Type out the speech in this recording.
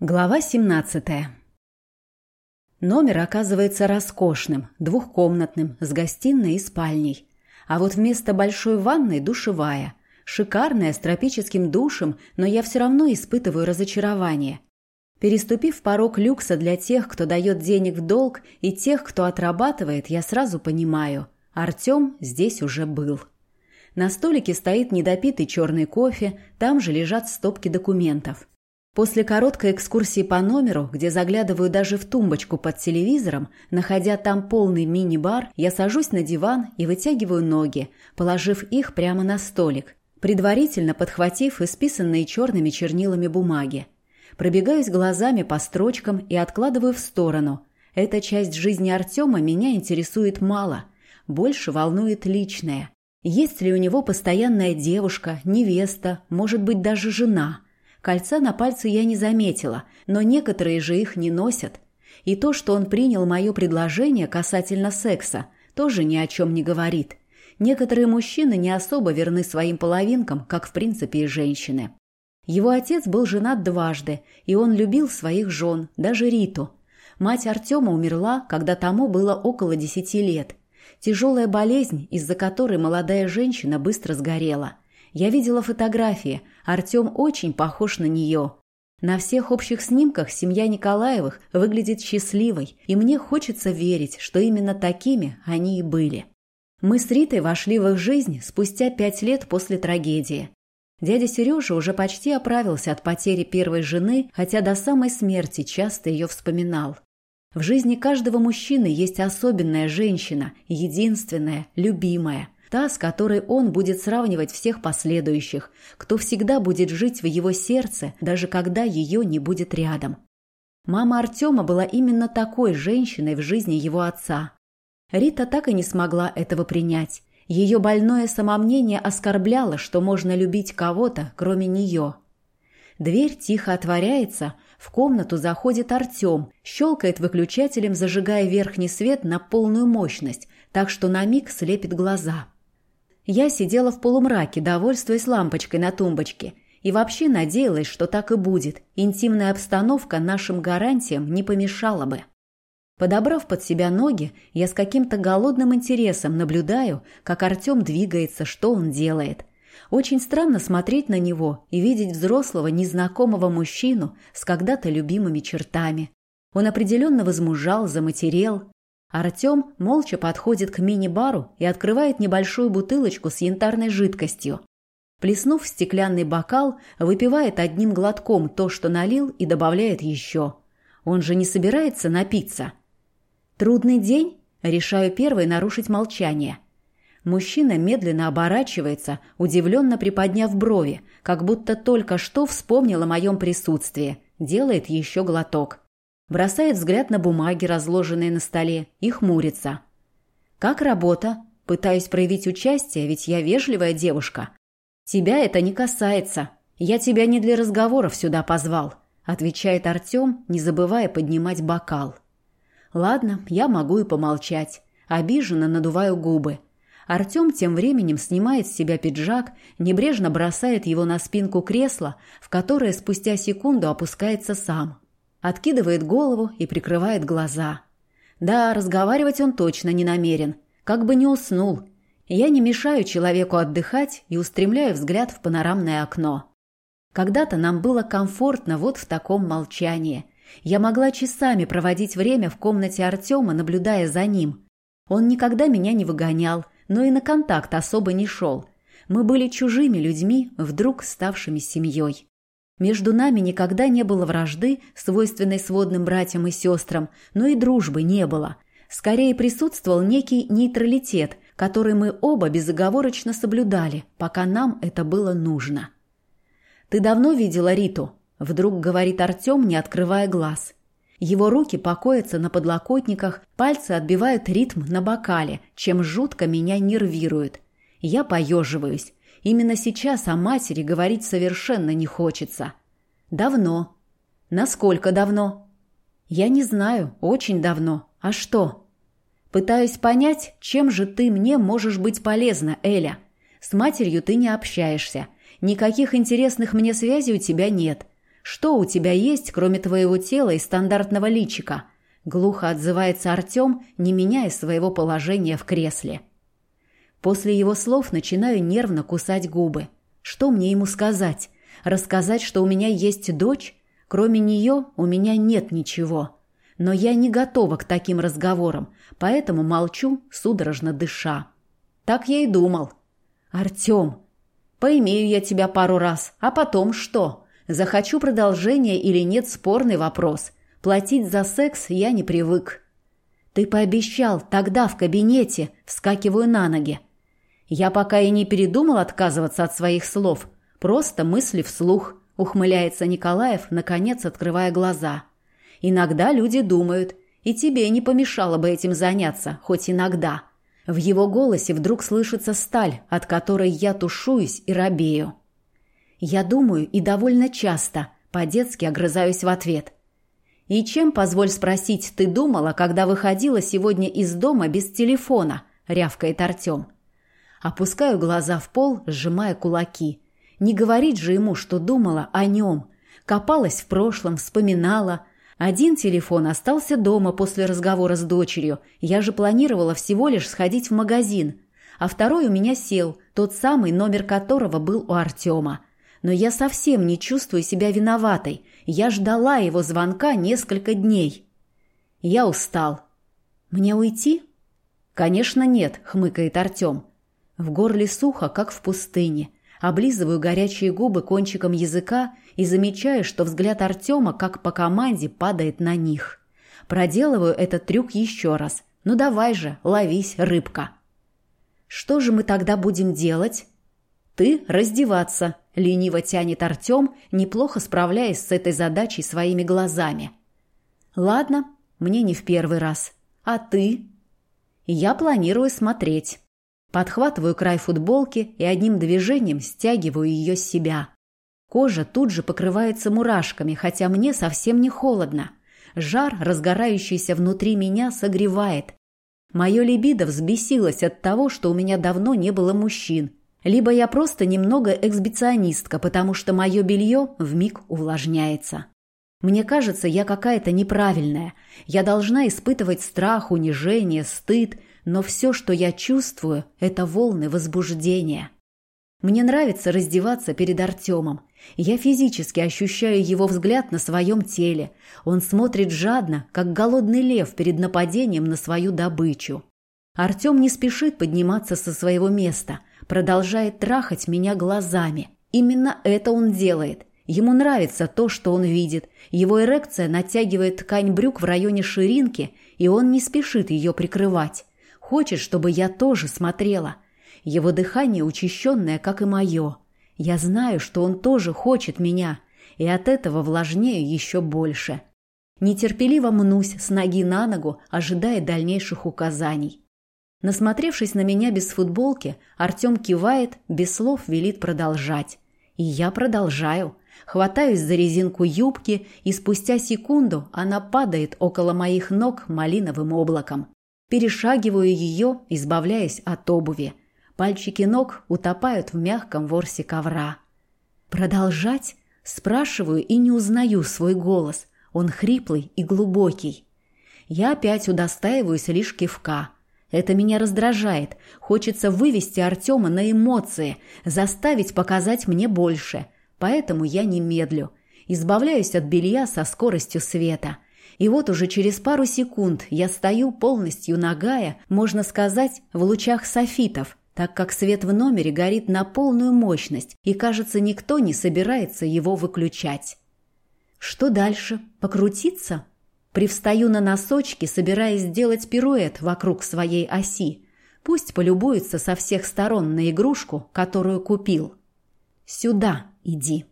Глава 17. Номер оказывается роскошным, двухкомнатным, с гостиной и спальней. А вот вместо большой ванной – душевая. Шикарная, с тропическим душем, но я все равно испытываю разочарование. Переступив порог люкса для тех, кто дает денег в долг, и тех, кто отрабатывает, я сразу понимаю – Артем здесь уже был. На столике стоит недопитый черный кофе, там же лежат стопки документов. После короткой экскурсии по номеру, где заглядываю даже в тумбочку под телевизором, находя там полный мини-бар, я сажусь на диван и вытягиваю ноги, положив их прямо на столик, предварительно подхватив исписанные черными чернилами бумаги. Пробегаюсь глазами по строчкам и откладываю в сторону. Эта часть жизни Артема меня интересует мало. Больше волнует личное. Есть ли у него постоянная девушка, невеста, может быть даже жена – Кольца на пальце я не заметила, но некоторые же их не носят. И то, что он принял мое предложение касательно секса, тоже ни о чем не говорит. Некоторые мужчины не особо верны своим половинкам, как в принципе и женщины. Его отец был женат дважды, и он любил своих жен, даже Риту. Мать Артема умерла, когда тому было около десяти лет. Тяжелая болезнь, из-за которой молодая женщина быстро сгорела – я видела фотографии. Артем очень похож на нее. На всех общих снимках семья Николаевых выглядит счастливой, и мне хочется верить, что именно такими они и были. Мы с Ритой вошли в их жизнь спустя пять лет после трагедии. Дядя Сережа уже почти оправился от потери первой жены, хотя до самой смерти часто ее вспоминал. В жизни каждого мужчины есть особенная женщина, единственная, любимая – Та, с которой он будет сравнивать всех последующих, кто всегда будет жить в его сердце, даже когда ее не будет рядом. Мама Артема была именно такой женщиной в жизни его отца. Рита так и не смогла этого принять. Ее больное самомнение оскорбляло, что можно любить кого-то, кроме нее. Дверь тихо отворяется, в комнату заходит Артем, щелкает выключателем, зажигая верхний свет на полную мощность, так что на миг слепит глаза. Я сидела в полумраке, довольствуясь лампочкой на тумбочке, и вообще надеялась, что так и будет. Интимная обстановка нашим гарантиям не помешала бы. Подобрав под себя ноги, я с каким-то голодным интересом наблюдаю, как Артем двигается, что он делает. Очень странно смотреть на него и видеть взрослого, незнакомого мужчину с когда-то любимыми чертами. Он определенно возмужал, заматерел, Артем молча подходит к мини-бару и открывает небольшую бутылочку с янтарной жидкостью. Плеснув в стеклянный бокал, выпивает одним глотком то, что налил, и добавляет еще. Он же не собирается напиться. «Трудный день?» Решаю первой нарушить молчание. Мужчина медленно оборачивается, удивленно приподняв брови, как будто только что вспомнил о моем присутствии. Делает еще глоток бросает взгляд на бумаги, разложенные на столе, и хмурится. «Как работа?» Пытаюсь проявить участие, ведь я вежливая девушка. «Тебя это не касается. Я тебя не для разговоров сюда позвал», отвечает Артем, не забывая поднимать бокал. «Ладно, я могу и помолчать». Обиженно надуваю губы. Артем тем временем снимает с себя пиджак, небрежно бросает его на спинку кресла, в которое спустя секунду опускается сам. Откидывает голову и прикрывает глаза. Да, разговаривать он точно не намерен. Как бы не уснул. Я не мешаю человеку отдыхать и устремляю взгляд в панорамное окно. Когда-то нам было комфортно вот в таком молчании. Я могла часами проводить время в комнате Артема, наблюдая за ним. Он никогда меня не выгонял, но и на контакт особо не шел. Мы были чужими людьми, вдруг ставшими семьей. Между нами никогда не было вражды, свойственной сводным братьям и сестрам, но и дружбы не было. Скорее присутствовал некий нейтралитет, который мы оба безоговорочно соблюдали, пока нам это было нужно. «Ты давно видела Риту?» – вдруг говорит Артем, не открывая глаз. Его руки покоятся на подлокотниках, пальцы отбивают ритм на бокале, чем жутко меня нервирует. Я поеживаюсь. Именно сейчас о матери говорить совершенно не хочется. Давно. Насколько давно? Я не знаю, очень давно. А что? Пытаюсь понять, чем же ты мне можешь быть полезна, Эля. С матерью ты не общаешься. Никаких интересных мне связей у тебя нет. Что у тебя есть, кроме твоего тела и стандартного личика?» Глухо отзывается Артем, не меняя своего положения в кресле. После его слов начинаю нервно кусать губы. Что мне ему сказать? Рассказать, что у меня есть дочь? Кроме нее у меня нет ничего. Но я не готова к таким разговорам, поэтому молчу, судорожно дыша. Так я и думал. «Артем, поимею я тебя пару раз, а потом что? Захочу продолжения или нет – спорный вопрос. Платить за секс я не привык». «Ты пообещал тогда в кабинете», – вскакиваю на ноги. Я пока и не передумал отказываться от своих слов, просто мысли вслух, ухмыляется Николаев, наконец открывая глаза. Иногда люди думают, и тебе не помешало бы этим заняться, хоть иногда. В его голосе вдруг слышится сталь, от которой я тушуюсь и робею. Я думаю и довольно часто, по-детски огрызаюсь в ответ. «И чем, позволь спросить, ты думала, когда выходила сегодня из дома без телефона?» – рявкает Артем. Опускаю глаза в пол, сжимая кулаки. Не говорить же ему, что думала о нем. Копалась в прошлом, вспоминала. Один телефон остался дома после разговора с дочерью. Я же планировала всего лишь сходить в магазин. А второй у меня сел, тот самый, номер которого был у Артема. Но я совсем не чувствую себя виноватой. Я ждала его звонка несколько дней. Я устал. «Мне уйти?» «Конечно нет», — хмыкает Артем. В горле сухо, как в пустыне. Облизываю горячие губы кончиком языка и замечаю, что взгляд Артема, как по команде, падает на них. Проделываю этот трюк еще раз. Ну давай же, ловись, рыбка. Что же мы тогда будем делать? Ты раздеваться, лениво тянет Артем, неплохо справляясь с этой задачей своими глазами. Ладно, мне не в первый раз. А ты? Я планирую смотреть. Подхватываю край футболки и одним движением стягиваю ее с себя. Кожа тут же покрывается мурашками, хотя мне совсем не холодно. Жар, разгорающийся внутри меня, согревает. Мое либидо взбесилось от того, что у меня давно не было мужчин. Либо я просто немного эксбиционистка, потому что мое белье вмиг увлажняется. Мне кажется, я какая-то неправильная. Я должна испытывать страх, унижение, стыд, но все, что я чувствую, это волны возбуждения. Мне нравится раздеваться перед Артемом. Я физически ощущаю его взгляд на своем теле. Он смотрит жадно, как голодный лев перед нападением на свою добычу. Артем не спешит подниматься со своего места, продолжает трахать меня глазами. Именно это он делает. Ему нравится то, что он видит. Его эрекция натягивает ткань брюк в районе ширинки, и он не спешит ее прикрывать. Хочет, чтобы я тоже смотрела. Его дыхание учащенное, как и мое. Я знаю, что он тоже хочет меня, и от этого влажнею еще больше. Нетерпеливо мнусь с ноги на ногу, ожидая дальнейших указаний. Насмотревшись на меня без футболки, Артем кивает, без слов велит продолжать. И я продолжаю. Хватаюсь за резинку юбки, и спустя секунду она падает около моих ног малиновым облаком. Перешагиваю ее, избавляясь от обуви. Пальчики ног утопают в мягком ворсе ковра. «Продолжать?» Спрашиваю и не узнаю свой голос. Он хриплый и глубокий. Я опять удостаиваюсь лишь кивка. Это меня раздражает. Хочется вывести Артема на эмоции, заставить показать мне больше. Поэтому я не медлю. Избавляюсь от белья со скоростью света – и вот уже через пару секунд я стою полностью нагая, можно сказать, в лучах софитов, так как свет в номере горит на полную мощность, и, кажется, никто не собирается его выключать. Что дальше? Покрутиться? Привстаю на носочки, собираясь сделать пируэт вокруг своей оси. Пусть полюбуется со всех сторон на игрушку, которую купил. Сюда иди.